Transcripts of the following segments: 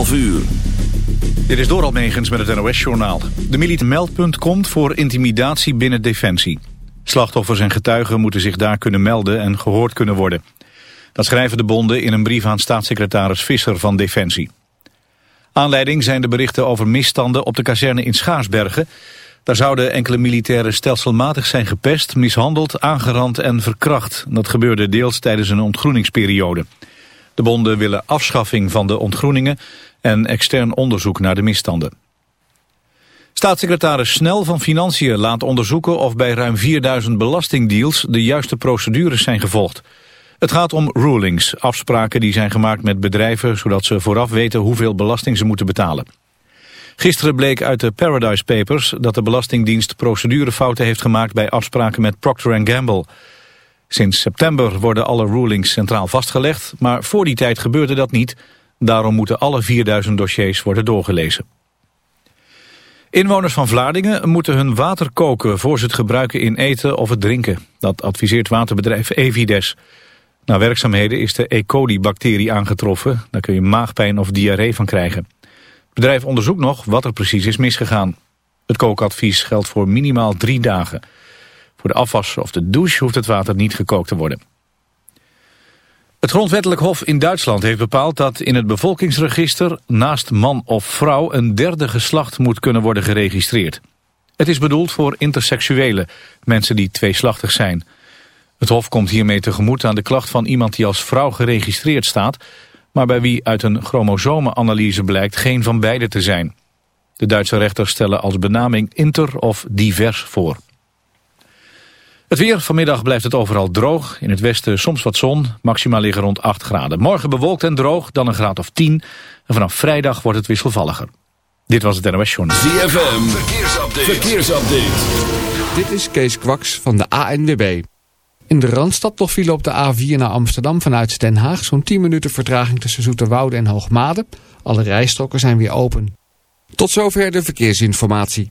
12 uur. Dit is door Almegens met het NOS-journaal. De militair meldpunt komt voor intimidatie binnen Defensie. Slachtoffers en getuigen moeten zich daar kunnen melden en gehoord kunnen worden. Dat schrijven de bonden in een brief aan staatssecretaris Visser van Defensie. Aanleiding zijn de berichten over misstanden op de kazerne in Schaarsbergen. Daar zouden enkele militairen stelselmatig zijn gepest, mishandeld, aangerand en verkracht. Dat gebeurde deels tijdens een ontgroeningsperiode. De bonden willen afschaffing van de ontgroeningen en extern onderzoek naar de misstanden. Staatssecretaris Snel van Financiën laat onderzoeken of bij ruim 4000 belastingdeals de juiste procedures zijn gevolgd. Het gaat om rulings, afspraken die zijn gemaakt met bedrijven zodat ze vooraf weten hoeveel belasting ze moeten betalen. Gisteren bleek uit de Paradise Papers dat de Belastingdienst procedurefouten heeft gemaakt bij afspraken met Procter Gamble. Sinds september worden alle rulings centraal vastgelegd, maar voor die tijd gebeurde dat niet. Daarom moeten alle 4000 dossiers worden doorgelezen. Inwoners van Vlaardingen moeten hun water koken voor ze het gebruiken in eten of het drinken. Dat adviseert waterbedrijf Evides. Na werkzaamheden is de E. coli-bacterie aangetroffen. Daar kun je maagpijn of diarree van krijgen. Het bedrijf onderzoekt nog wat er precies is misgegaan. Het kookadvies geldt voor minimaal drie dagen. Voor de afwas of de douche hoeft het water niet gekookt te worden. Het grondwettelijk hof in Duitsland heeft bepaald dat in het bevolkingsregister naast man of vrouw een derde geslacht moet kunnen worden geregistreerd. Het is bedoeld voor interseksuelen, mensen die tweeslachtig zijn. Het hof komt hiermee tegemoet aan de klacht van iemand die als vrouw geregistreerd staat, maar bij wie uit een chromosomenanalyse blijkt geen van beide te zijn. De Duitse rechters stellen als benaming inter of divers voor. Het weer, vanmiddag blijft het overal droog. In het westen soms wat zon, maxima liggen rond 8 graden. Morgen bewolkt en droog, dan een graad of 10. En vanaf vrijdag wordt het wisselvalliger. Dit was het NOS Journal. ZFM, verkeersupdate. verkeersupdate. Dit is Kees Kwaks van de ANWB. In de Randstad nog file op de A4 naar Amsterdam vanuit Den Haag. Zo'n 10 minuten vertraging tussen Zoeterwoude en Hoogmade. Alle rijstroken zijn weer open. Tot zover de verkeersinformatie.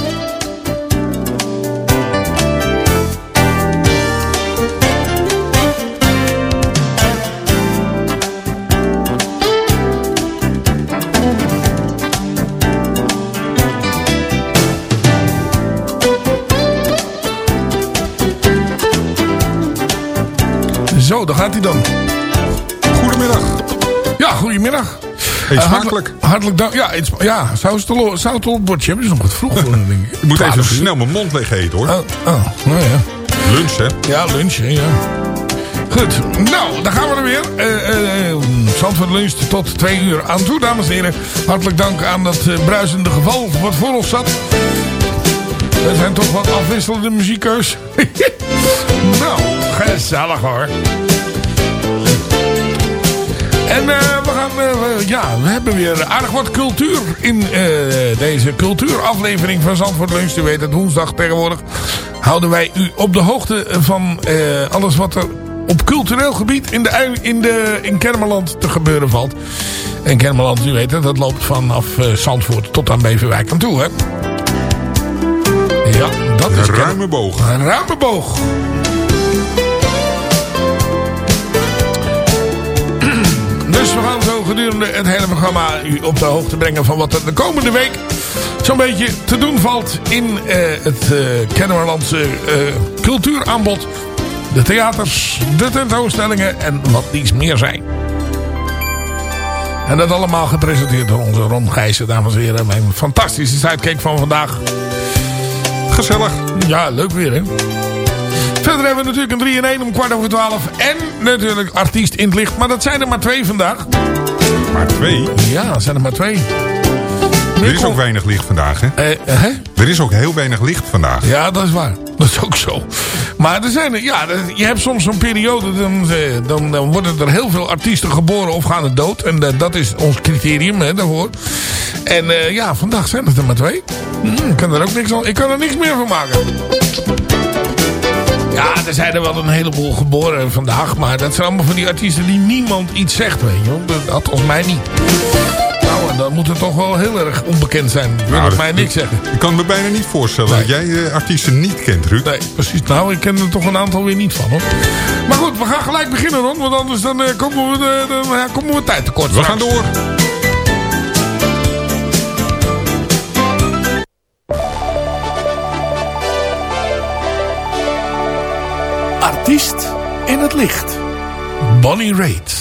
Zo, daar gaat hij dan. Goedemiddag. Ja, goedemiddag. Eet Eh, smakelijk. hartelijk, dank. Ja, eet sma- ja zou het al zou het al op het bordje hebben? is nog wat vroeg voor een ding. Ik moet even snel mijn mond leeg eten hoor. Oh, oh, nou ja. Lunch hè. Ja, lunch, hè, ja. Goed, nou, dan gaan we er weer. Eh Zandvoort lunch tot twee uur aan toe, dames en heren. Hartelijk dank aan dat eh, bruisende geval wat voor ons zat. Er zijn toch wat afwisselende muziekkeus. nou, gezellig hoor. En eh, we gaan, eh, ja, we hebben weer aardig wat cultuur in eh, deze cultuuraflevering van Zandvoort Lunch. U weet het, woensdag tegenwoordig houden wij u op de hoogte van alles wat er op cultureel gebied in, de, in, de, in Kermeland te gebeuren valt. En Kermeland, u weet het, dat loopt vanaf Zandvoort tot aan Beverwijk aan toe, hè. Ja, dat is Een ruime boog. een ruime boog. Dus we gaan zo gedurende het hele programma u op de hoogte brengen van wat er de komende week zo'n beetje te doen valt in eh, het eh Kennemerlandse eh, cultuuraanbod. De theaters, de tentoonstellingen en wat niets meer zijn. En dat allemaal gepresenteerd door onze Ron dames en heren. Mijn fantastische sidekick van vandaag. Gezellig. Ja, leuk weer, hè? Verder hebben we natuurlijk een 3 in 1 om kwart over 12. En natuurlijk artiest in het licht. Maar dat zijn er maar twee vandaag. Maar twee. Ja, dat zijn er maar twee. Er is ook weinig licht vandaag hè. Eh, hè? Er is ook heel weinig licht vandaag. Ja, dat is waar. Dat is ook zo. Maar er zijn er, ja, er- je hebt soms zo'n periode, dan, eh, dan, dan worden er heel veel artiesten geboren of gaan er dood. En eh, dat is ons criterium hè, daarvoor. En eh, ja, vandaag zijn het er maar twee. Hm, ik, kan er ook niks, aan- ik kan er niks meer van maken. Ja, er zijn er wel een heleboel geboren vandaag. Maar dat zijn allemaal van die artiesten die niemand iets zegt, weet je wel. Dat- Althans mij niet. Nou, en dan moet het toch wel heel erg onbekend zijn. Wil Nou, het dat- mij niks zeggen. Ik kan me bijna niet voorstellen Nee. dat jij eh, artiesten niet kent, Ruud. Nee, precies. Nou, ik ken er toch een aantal weer niet van, hoor. Maar goed, we gaan gelijk beginnen, Ron. Want anders dan, eh, komen, we, de- ja, komen we tijd tekort. We straks. gaan door. Artiest in het licht. Bonnie Raitt.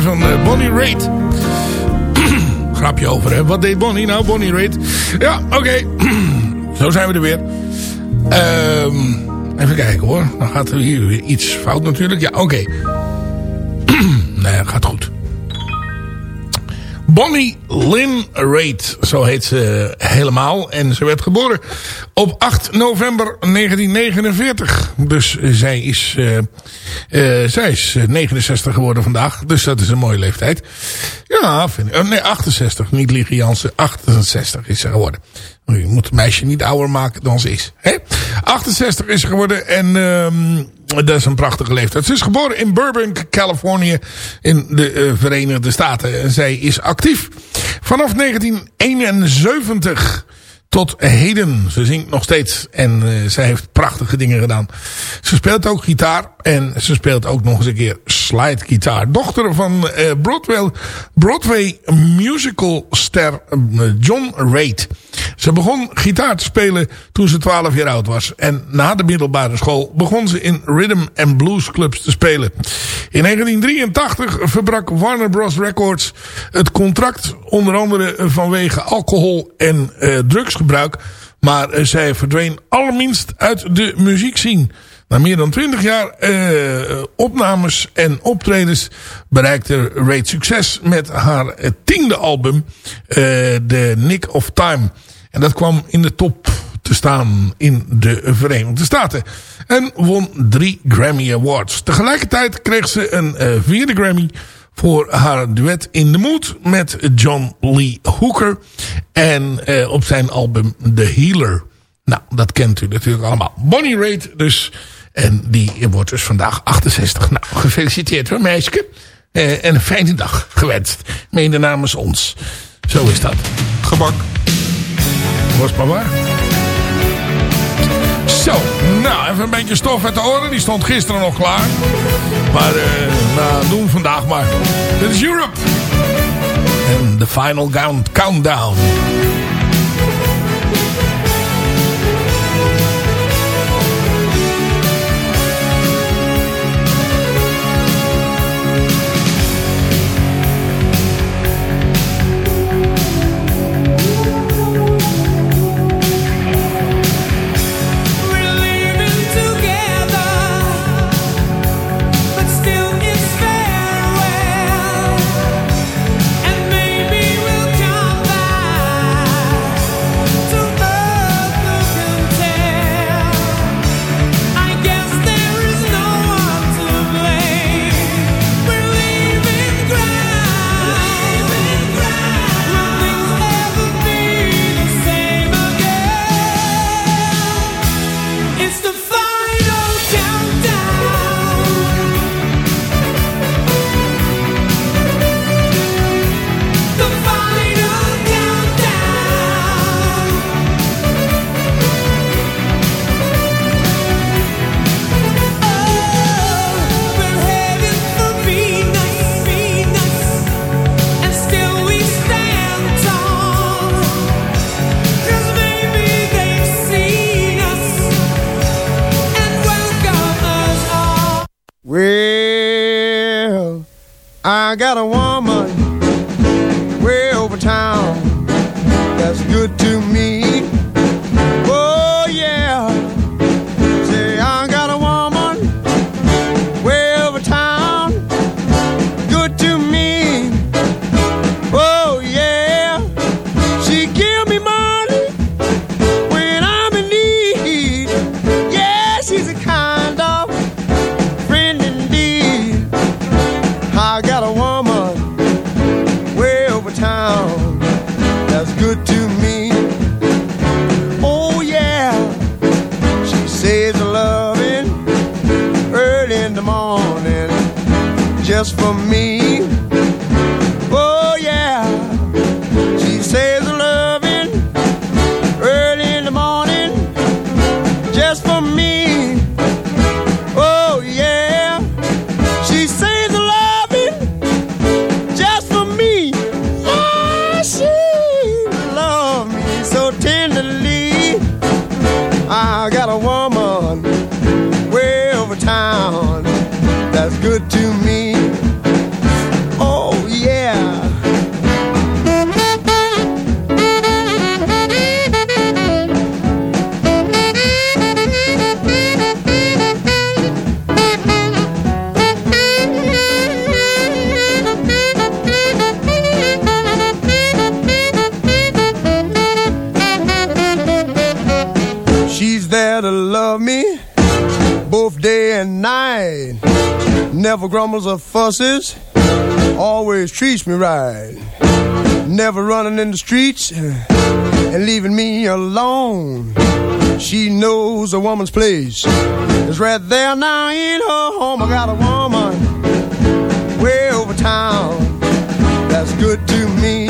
Van eh, Bonnie Raitt. Grapje over, hè. Wat deed Bonnie nou? Bonnie Raitt. Ja, oké. Zo zijn we er weer. Ehm, even kijken hoor. Dan gaat er hier iets fout natuurlijk. Ja, oké. nee, gaat goed. Bonnie Lynn Raitt, zo heet ze helemaal. En ze werd geboren op 8 november 1949. Dus zij is, eh, eh, zij is eh, 69 geworden vandaag. Dus dat is een mooie leeftijd. Ja, vind ik. oh, nee, 68. Niet Liege Jansen. 68 is ze geworden. Je moet het meisje niet ouder maken dan ze is. Hè? 68 is ze geworden. En ehm, dat is een prachtige leeftijd. Ze is geboren in Burbank, Californië. In de eh, Verenigde Staten. En zij is actief. Vanaf 1971 tot heden. Ze zingt nog steeds en zij heeft prachtige dingen gedaan. Ze speelt ook gitaar en ze speelt ook nog eens een keer slidegitaar. Dochter van uh, Broadway, Broadway musicalster uh, John Raitt. Ze begon gitaar te spelen toen ze 12 jaar oud was. En na de middelbare school begon ze in rhythm and blues clubs te spelen. In 1983 verbrak Warner Bros. Records het contract. Onder andere vanwege alcohol en uh, drugsgebruik. Maar zij verdween allerminst uit de muziekscene. Na meer dan 20 jaar uh, opnames en optredens bereikte Raid succes met haar tiende album, The Nick of Time. En dat kwam in de top te staan in de Verenigde Staten. En won drie Grammy Awards. Tegelijkertijd kreeg ze een uh, vierde Grammy voor haar duet In the Mood met John Lee Hooker. En uh, op zijn album The Healer. Nou, dat kent u natuurlijk allemaal. Bonnie Raitt dus. En die wordt dus vandaag 68. Nou, gefeliciteerd hoor meisje. Uh, en een fijne dag gewenst. Mede namens ons. Zo is dat. Gebak. Was maar waar. Zo, nou, even een beetje stof uit de oren. Die stond gisteren nog klaar. Maar, uh, nou, doen vandaag maar. Dit is Europe. En de final countdown. I got a woman good to me. Oh yeah, she says a loving early in the morning just for me. Grumbles or fusses, always treats me right. Never running in the streets uh, and leaving me alone. She knows a woman's place is right there now in her home. I got a woman way over town that's good to me.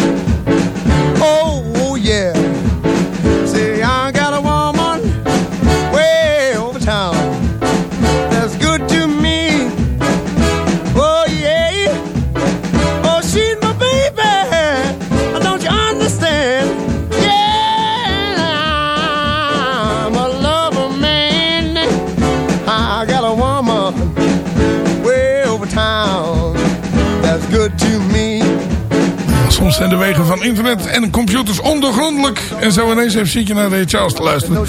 Soms zijn de wegen van internet en computers ondergrondelijk. En zo ineens even zit je naar Ray Charles te luisteren.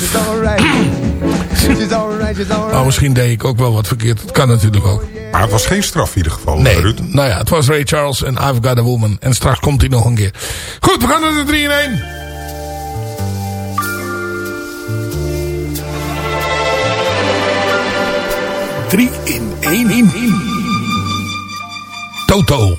Nou, misschien deed ik ook wel wat verkeerd. Dat kan natuurlijk ook. Maar het was geen straf in ieder geval, Nee, Ruud. nou ja, het was Ray Charles en I've Got a Woman. En straks komt hij nog een keer. Goed, we gaan naar de 3 in 1. Drie in één in. Toto.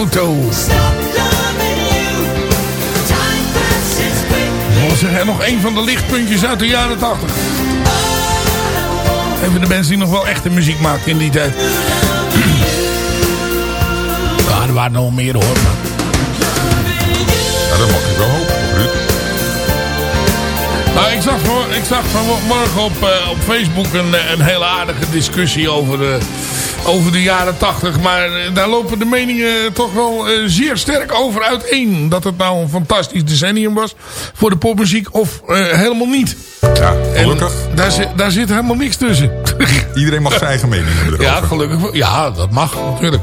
Toto. Nog een van de lichtpuntjes uit de jaren 80. Even de mensen die nog wel echte muziek maakten in die tijd. Ja, er waren nog meer hoor. Maar... Dat mag ik wel hopen, Ruud. Nou, ik, zag voor, ik zag vanmorgen op, eh, op Facebook een, eh, een hele aardige discussie over... Uh, over de jaren 80. Maar eh, daar lopen de meningen toch wel eh, zeer sterk over uiteen. Dat het nou een fantastisch decennium was voor de popmuziek of eh, helemaal niet. Ja, gelukkig. Daar, zit, daar zit helemaal niks tussen. Iedereen mag zijn eigen mening hebben. Ja, gelukkig. Ja, dat mag natuurlijk.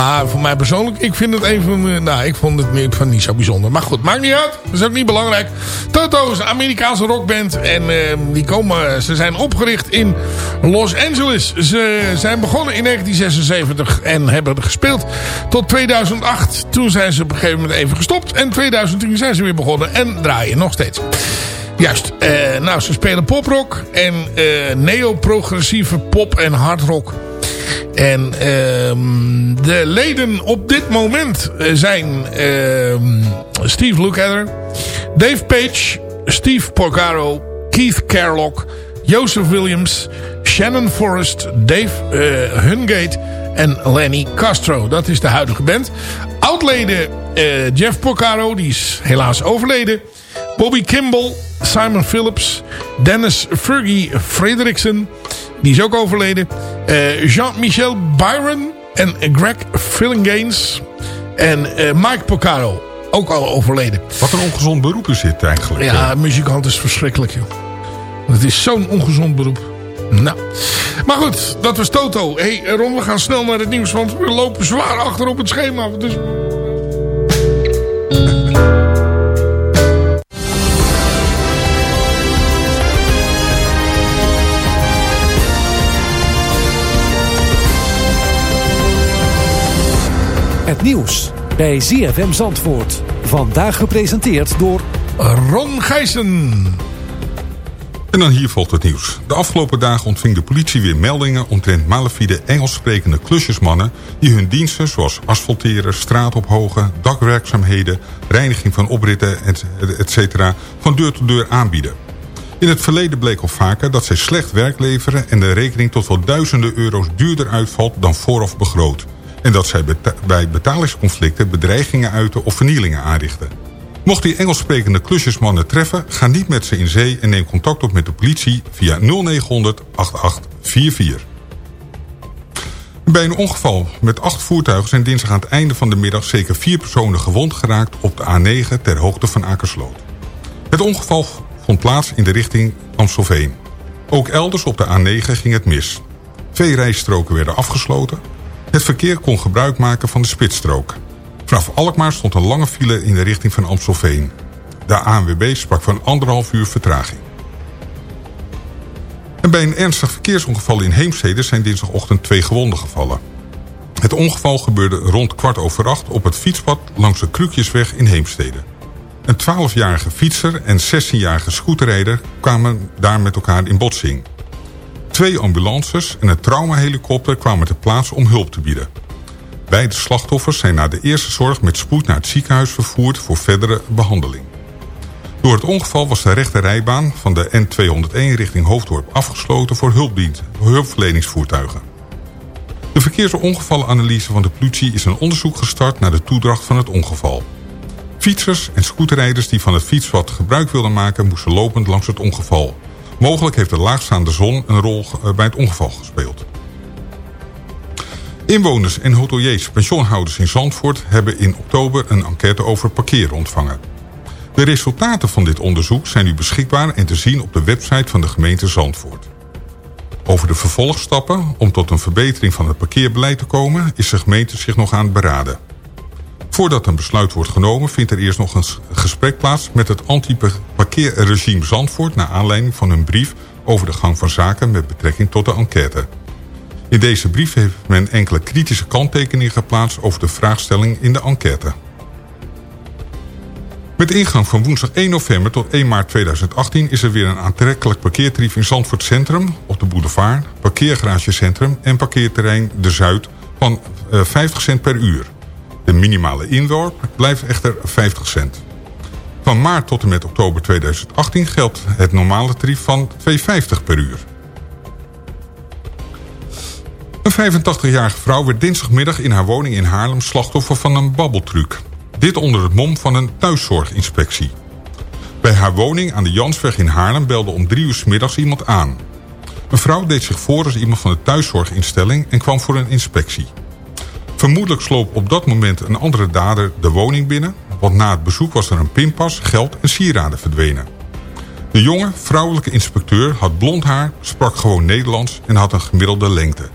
Maar voor mij persoonlijk, ik vind het een van... Nou, ik vond het niet, van niet zo bijzonder. Maar goed, maakt niet uit. Dat is ook niet belangrijk. Toto is een Amerikaanse rockband. En eh, die komen, ze zijn opgericht in Los Angeles. Ze zijn begonnen in 1976 en hebben gespeeld tot 2008. Toen zijn ze op een gegeven moment even gestopt. En 2010 zijn ze weer begonnen en draaien nog steeds. Juist. Eh, nou, ze spelen poprock en eh neo-progressieve pop en hardrock. En ehm, de leden op dit moment eh, zijn ehm, Steve Lukather, Dave Page, Steve Porcaro, Keith Carlock, Joseph Williams, Shannon Forrest, Dave eh, Hungate en Lenny Castro. Dat is de huidige band. Oudleden eh, Jeff Porcaro, die is helaas overleden. Bobby Kimball, Simon Phillips, Dennis Fergie Frederiksen, die is ook overleden. Eh, Jean-Michel Byron en Greg Fillinganes en eh, Mike Porcaro, ook al overleden. Wat een ongezond beroep is dit eigenlijk. Ja, muzikant is verschrikkelijk, joh. Het is zo'n ongezond beroep. Nou. Maar goed, dat was Toto. Hé, hey, Ron, we gaan snel naar het nieuws, want we lopen zwaar achter op het schema. Dus... Nieuws bij ZFM Zandvoort. Vandaag gepresenteerd door... Ron Gijssen. En dan hier volgt het nieuws. De afgelopen dagen ontving de politie weer meldingen omtrent malafide Engels sprekende klusjesmannen die hun diensten zoals asfalteren, straatophogen, dakwerkzaamheden, reiniging van opritten, etc. van deur tot deur aanbieden. In het verleden bleek al vaker dat zij slecht werk leveren en de rekening tot wel duizenden euro's duurder uitvalt dan vooraf begroot. En dat zij bij betalingsconflicten bedreigingen uiten of vernielingen aanrichten. Mocht die Engels sprekende klusjesmannen treffen, ga niet met ze in zee en neem contact op met de politie via 0900 8844. Bij een ongeval met acht voertuigen zijn dinsdag aan het einde van de middag zeker vier personen gewond geraakt op de A9 ter hoogte van Akersloot. Het ongeval vond plaats in de richting Amstelveen. Ook elders op de A9 ging het mis. Twee rijstroken werden afgesloten. Het verkeer kon gebruik maken van de spitsstrook. Vanaf Alkmaar stond een lange file in de richting van Amstelveen. De ANWB sprak van anderhalf uur vertraging. En bij een ernstig verkeersongeval in Heemstede zijn dinsdagochtend twee gewonden gevallen. Het ongeval gebeurde rond kwart over acht op het fietspad langs de Krukjesweg in Heemstede. Een 12-jarige fietser en 16-jarige scooterrijder kwamen daar met elkaar in botsing. Twee ambulances en een traumahelikopter kwamen ter plaatse om hulp te bieden. Beide slachtoffers zijn na de eerste zorg met spoed naar het ziekenhuis vervoerd voor verdere behandeling. Door het ongeval was de rechte rijbaan van de N201 richting Hoofddorp afgesloten voor hulpverleningsvoertuigen. De verkeersongevallenanalyse van de politie is een onderzoek gestart naar de toedracht van het ongeval. Fietsers en scooterrijders die van het fietspad gebruik wilden maken moesten lopend langs het ongeval. Mogelijk heeft de laagstaande zon een rol eh, bij het ongeval gespeeld. Inwoners en hoteliers, pensioenhouders in Zandvoort... hebben in oktober een enquête over parkeren ontvangen. De resultaten van dit onderzoek zijn nu beschikbaar... en te zien op de website van de gemeente Zandvoort. Over de vervolgstappen om tot een verbetering van het parkeerbeleid te komen... is de gemeente zich nog aan het beraden. Voordat een besluit wordt genomen... vindt er eerst nog een gesprek plaats... met het anti-parkeerregime Zandvoort... naar aanleiding van hun brief over de gang van zaken... met betrekking tot de enquête. In deze brief heeft men enkele kritische kanttekeningen geplaatst... over de vraagstelling in de enquête. Met ingang van woensdag 1 november tot 1 maart 2018... is er weer een aantrekkelijk parkeertarief in Zandvoort Centrum... op de boulevard, parkeergaragecentrum en parkeerterrein De Zuid... van eh, 50 cent per uur. De minimale inworp blijft echter 50 cent. Van maart tot en met oktober 2018 geldt het normale tarief van 2,50 per uur. Een 85-jarige vrouw werd dinsdagmiddag in haar woning in Haarlem slachtoffer van een babbeltruc. Dit onder het mom van een thuiszorginspectie. Bij haar woning aan de Jansweg in Haarlem belde om drie uur 's middags iemand aan. Een vrouw deed zich voor als iemand van de thuiszorginstelling en kwam voor een inspectie. Vermoedelijk sloop op dat moment een andere dader de woning binnen... want na het bezoek was er een pinpas, geld en sieraden verdwenen. De jonge, vrouwelijke inspecteur had blond haar, sprak gewoon Nederlands en had een gemiddelde lengte.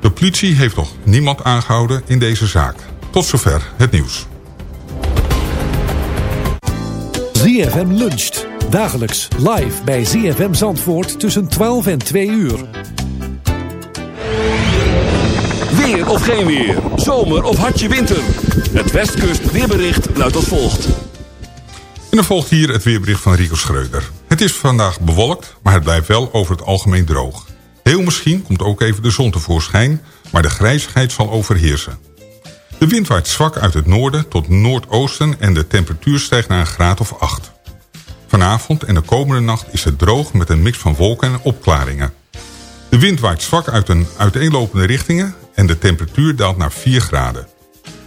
De politie heeft nog niemand aangehouden in deze zaak. Tot zover het nieuws. ZFM luncht. Dagelijks live bij ZFM Zandvoort tussen 12 en 2 uur. Weer of geen weer. Zomer of hartje winter. Het Westkust weerbericht luidt als volgt. En dan volgt hier het weerbericht van Rico Schreuder. Het is vandaag bewolkt, maar het blijft wel over het algemeen droog. Heel misschien komt ook even de zon tevoorschijn, maar de grijzigheid zal overheersen. De wind waait zwak uit het noorden tot noordoosten en de temperatuur stijgt naar een graad of 8. Vanavond en de komende nacht is het droog met een mix van wolken en opklaringen. De wind waait zwak uit een uiteenlopende richtingen en de temperatuur daalt naar 4 graden.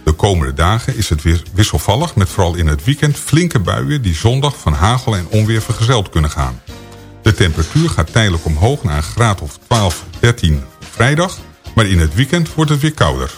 De komende dagen is het weer wisselvallig met vooral in het weekend flinke buien die zondag van hagel en onweer vergezeld kunnen gaan. De temperatuur gaat tijdelijk omhoog naar een graad of 12, 13 vrijdag, maar in het weekend wordt het weer kouder.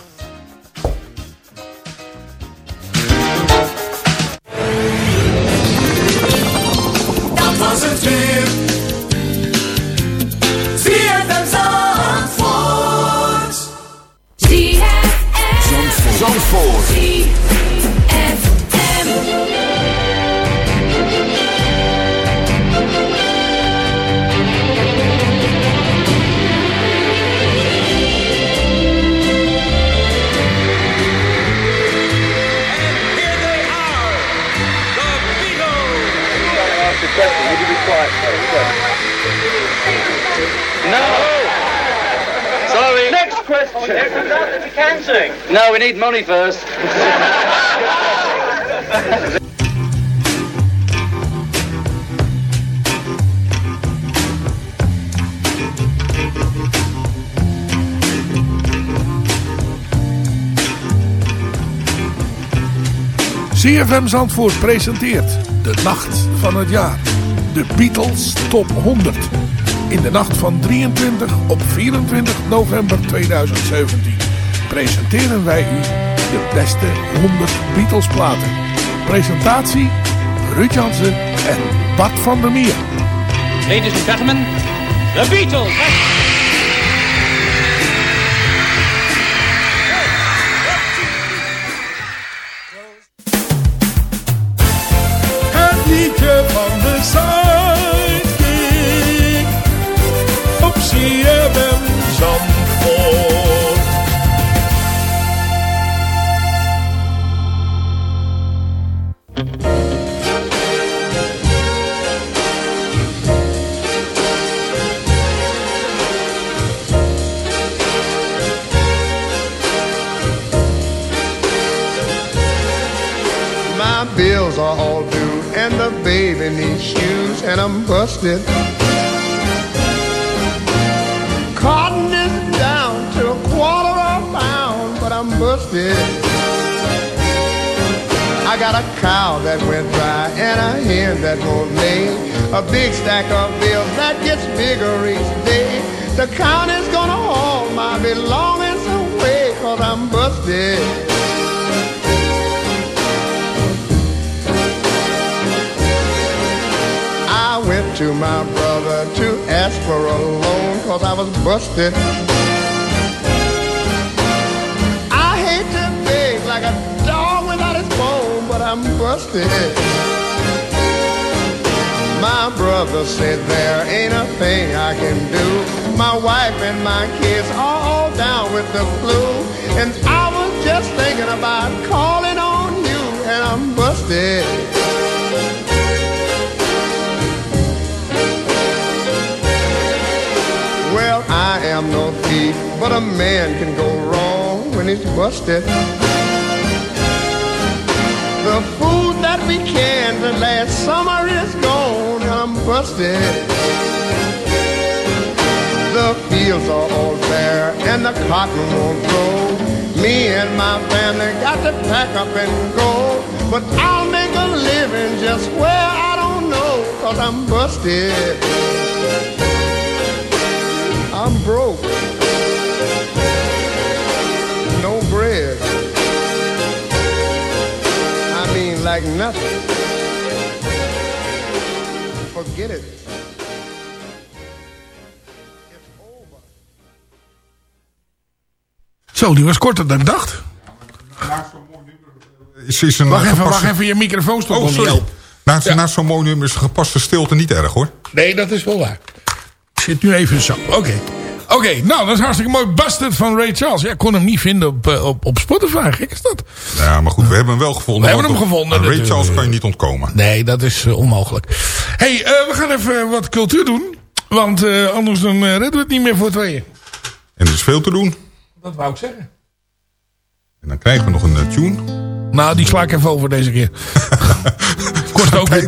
Money first. CFM Zandvoort presenteert de nacht van het jaar. De Beatles Top 100. In de nacht van 23 op 24 november 2017 presenteren wij u de beste 100 Beatles platen. Presentatie Ruud Jansen en Bart van der Meer. Ladies and gentlemen, the Beatles. Het liedje van de Sidekick. Op CFM Zandvoort. Busted. Cotton is down to a quarter of a pound, but I'm busted. I got a cow that went dry and a hen that won't lay. A big stack of bills that gets bigger each day. The county's gonna haul my belongings away, cause I'm busted. To my brother to ask for a loan cause I was busted. I hate to beg like a dog without his bone, but I'm busted. My brother said there ain't a thing I can do. My wife and my kids are all down with the flu. And I was just thinking about calling on you, and I'm busted. I am no thief, but a man can go wrong when he's busted. The food that we canned last summer is gone, and I'm busted. The fields are all bare, and the cotton won't grow. Me and my family got to pack up and go. But I'll make a living just where I don't know, cause I'm busted. I'm broke. No bread. I mean, like nothing. Forget it. Zo, die was korter dan ik dacht. Is, is een Wacht even, gepaste- wacht even, je microfoon stond Oh, sorry. open. Na, na zo'n mooi nummer is gepaste stilte niet erg hoor. Nee, dat is wel waar. Ik zit nu even zo. Oké. Oké, nou, dat is hartstikke mooi. Busted van Ray Charles. Ja, ik kon hem niet vinden op, eh, op, op Spotify. Gek is dat? Ja, maar goed, we hebben hem wel gevonden. We hebben hem gevonden, Ray natuurlijk. Charles kan je niet ontkomen. Nee, dat is eh, onmogelijk. hey, eh, we gaan even wat cultuur doen. Want anders dan redden we het niet meer voor tweeën. En er is veel te doen. Dat wou ik zeggen. En dan krijgen we nog een tune. Nou, die sla ik even over deze keer. kost ook weer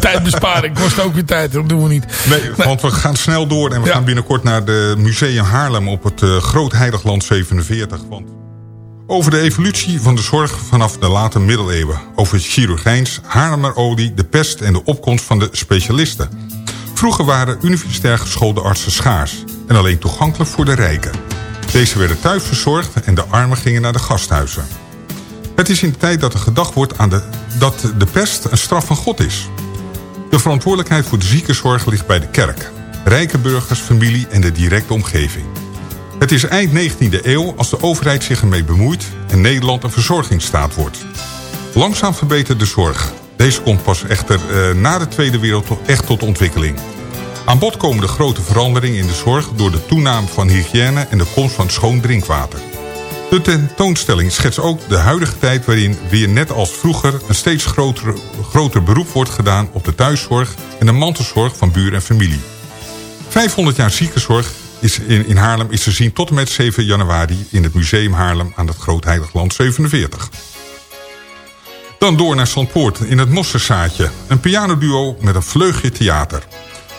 tijd. besparen. Kost ook weer tijd. Dat doen we niet. Nee, want we gaan snel door en we Ja. gaan binnenkort naar de Museum Haarlem op het eh, Groot Heiligland 47. Want over de evolutie van de zorg vanaf de late middeleeuwen. Over het chirurgijns, Haarlemmerolie, de pest en de opkomst van de specialisten. Vroeger waren universitair geschoolde artsen schaars en alleen toegankelijk voor de rijken. Deze werden thuis verzorgd en de armen gingen naar de gasthuizen. Het is in de tijd dat er gedacht wordt aan de, dat de pest een straf van God is. De verantwoordelijkheid voor de ziekenzorg ligt bij de kerk, rijke burgers, familie en de directe omgeving. Het is eind 19e eeuw als de overheid zich ermee bemoeit en Nederland een verzorgingsstaat wordt. Langzaam verbetert de zorg. Deze komt pas echter eh, na de Tweede Wereldoorlog echt tot ontwikkeling. Aan bod komen de grote veranderingen in de zorg door de toename van hygiëne en de komst van schoon drinkwater. De tentoonstelling schetst ook de huidige tijd waarin weer net als vroeger een steeds groter, groter beroep wordt gedaan op de thuiszorg en de mantelzorg van buur en familie. 500 jaar ziekenzorg is in, in Haarlem is te zien tot en met 7 januari in het Museum Haarlem aan het Groot Heiligland 47. Dan door naar Zandpoort in het Mosterdzaadje. Een pianoduo met een vleugje theater.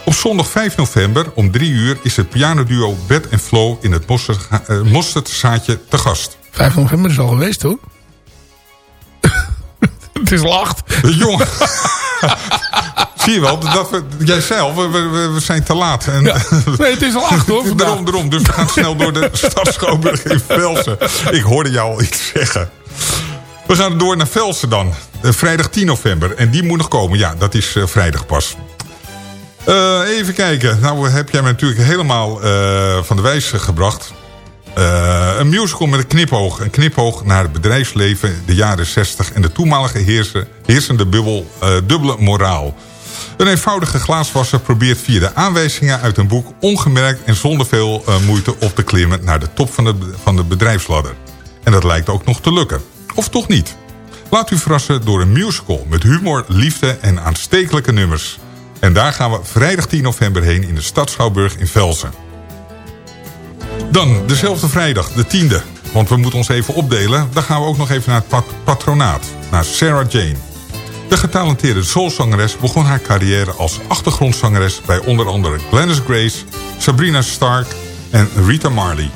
Op zondag 5 november om 3 uur is het pianoduo Bed en Flow in het eh, Mosterdzaadje te gast. 5 november is al geweest, hoor. het is lacht. Jongen. Zie je wel, dat we, jij zei al, we, we, we zijn te laat. En, Ja. Nee, het is al acht, hoor. Daarom, daarom. Dus we gaan snel door de stad Schouwburg in Velsen. Ik hoorde jou al iets zeggen. We gaan door naar Velsen dan. Eh, vrijdag 10 november. En die moet nog komen. Ja, dat is eh, vrijdag pas. Eh, even kijken. Nou heb jij me natuurlijk helemaal eh, van de wijs gebracht. Eh, een musical met een knipoog. Een knipoog naar het bedrijfsleven, de jaren 60... en de toenmalige heersen, heersende bubbel, dubbele moraal. Een eenvoudige glaaswasser probeert via de aanwijzingen uit een boek... ongemerkt en zonder veel moeite op te klimmen... naar de top van de, van de bedrijfsladder. En dat lijkt ook nog te lukken. Of toch niet? Laat u verrassen door een musical met humor, liefde en aanstekelijke nummers. En daar gaan we vrijdag 10 november heen in de Stad Schouwburg in Velsen. Dan, dezelfde vrijdag, de 10e. Want we moeten ons even opdelen. Dan gaan we ook nog even naar het pat- patronaat. Naar Sarah Jane. De getalenteerde soulzangeres begon haar carrière als achtergrondzangeres... bij onder andere Glennis Grace, Sabrina Stark en Rita Marley.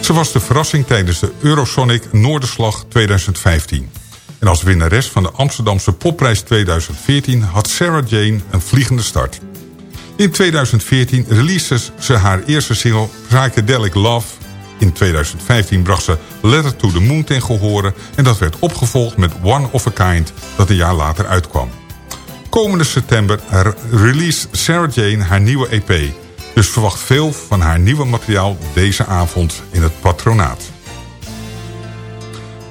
Ze was de verrassing tijdens de Eurosonic Noorderslag 2015. En als winnares van de Amsterdamse Popprijs 2014... had Sarah Jane een vliegende start. In 2014 releaste ze haar eerste single Psychedelic Love. In 2015 bracht ze Letter to the Moon ten gehore... en dat werd opgevolgd met One of a Kind, dat een jaar later uitkwam. Komende september release Sarah Jane haar nieuwe EP. Dus verwacht veel van haar nieuwe materiaal deze avond in het patronaat.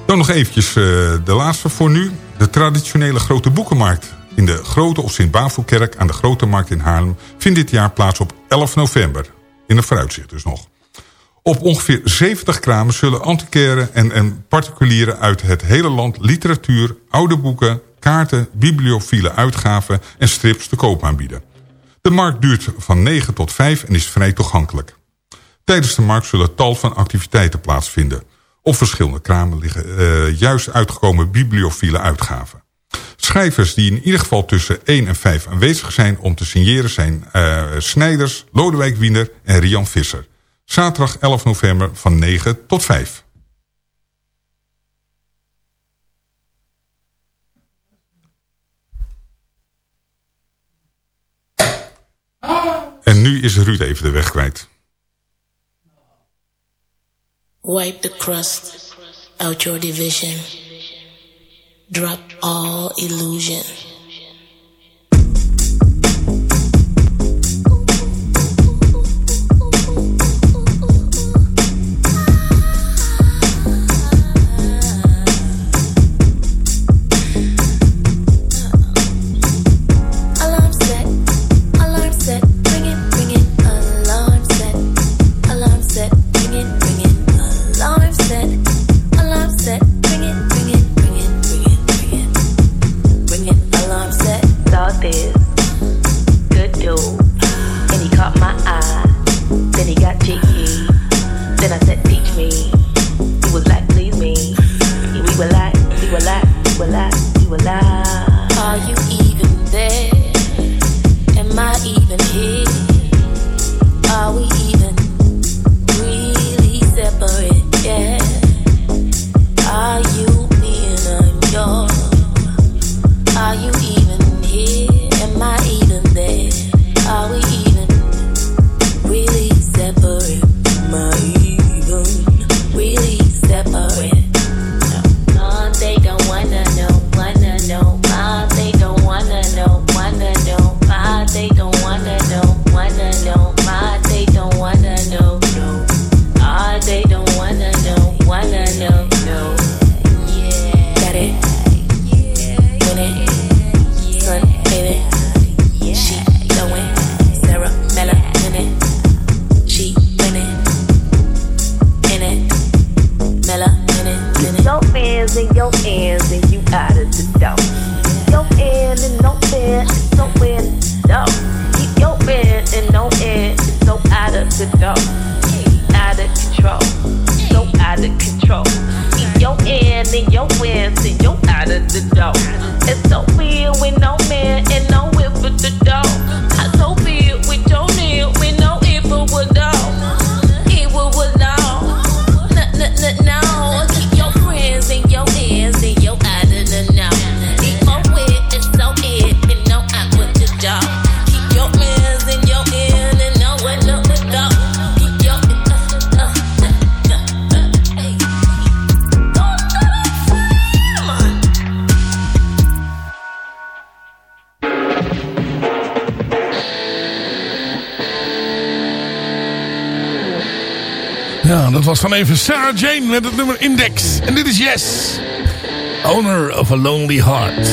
Dan nog eventjes eh, de laatste voor nu. De traditionele grote boekenmarkt in de Grote of Sint-Bavelkerk aan de Grote Markt in Haarlem... vindt dit jaar plaats op 11 november. In een vooruitzicht dus nog. Op ongeveer 70 kramen zullen antiquaire en, en particulieren uit het hele land... literatuur, oude boeken, kaarten, bibliophile uitgaven en strips te koop aanbieden. De markt duurt van 9 tot 5 en is vrij toegankelijk. Tijdens de markt zullen tal van activiteiten plaatsvinden. Op verschillende kramen liggen eh, juist uitgekomen bibliophile uitgaven. Schrijvers die in ieder geval tussen 1 en 5 aanwezig zijn om te signeren zijn eh, Snijders, Lodewijk Wiener en Rian Visser. Zaterdag 11 november van 9 tot 5. En nu is Ruud even de weg kwijt. Wipe the crust out your division. Drop all illusion. was van even Sarah Jane met het nummer Index. En dit is Yes. Owner of a Lonely Heart.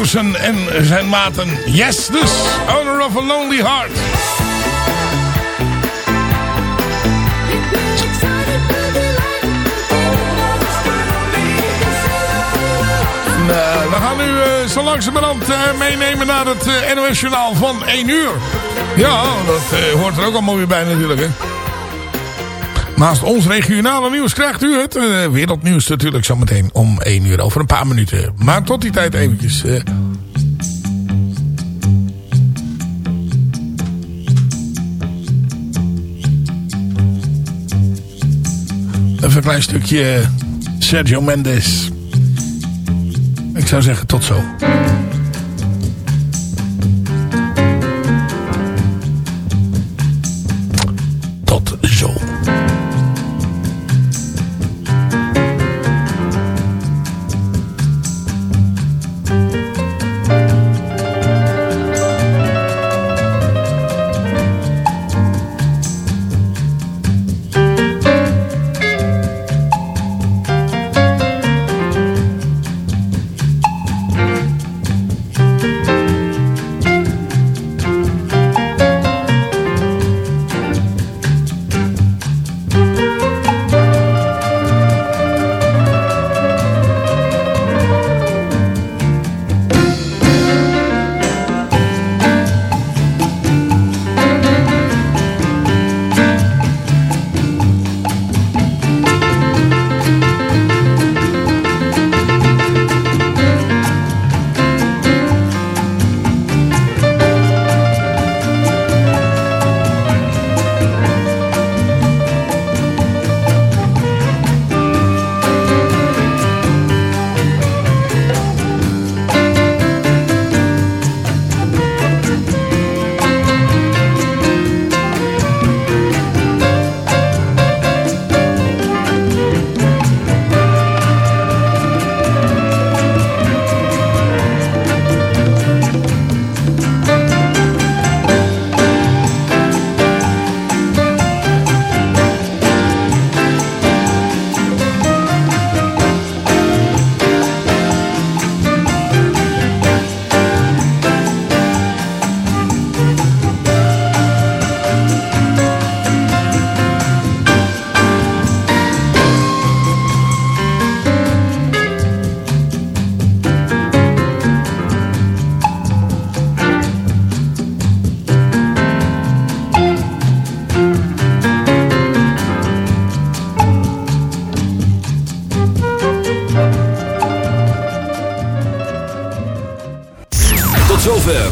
En zijn maten. Yes dus, Owner of a Lonely Heart. Nou, we gaan u eh, zo langzamerhand eh, meenemen naar het eh, uh, NOS van 1 uur. Ja, dat hoort er ook allemaal weer bij natuurlijk. Naast ons regionale nieuws krijgt u het eh, wereldnieuws natuurlijk zometeen om 1 uur over een paar minuten. Maar tot die tijd eventjes... Uh... Even een klein stukje eh, Sergio Mendes. Ik zou zeggen tot zo.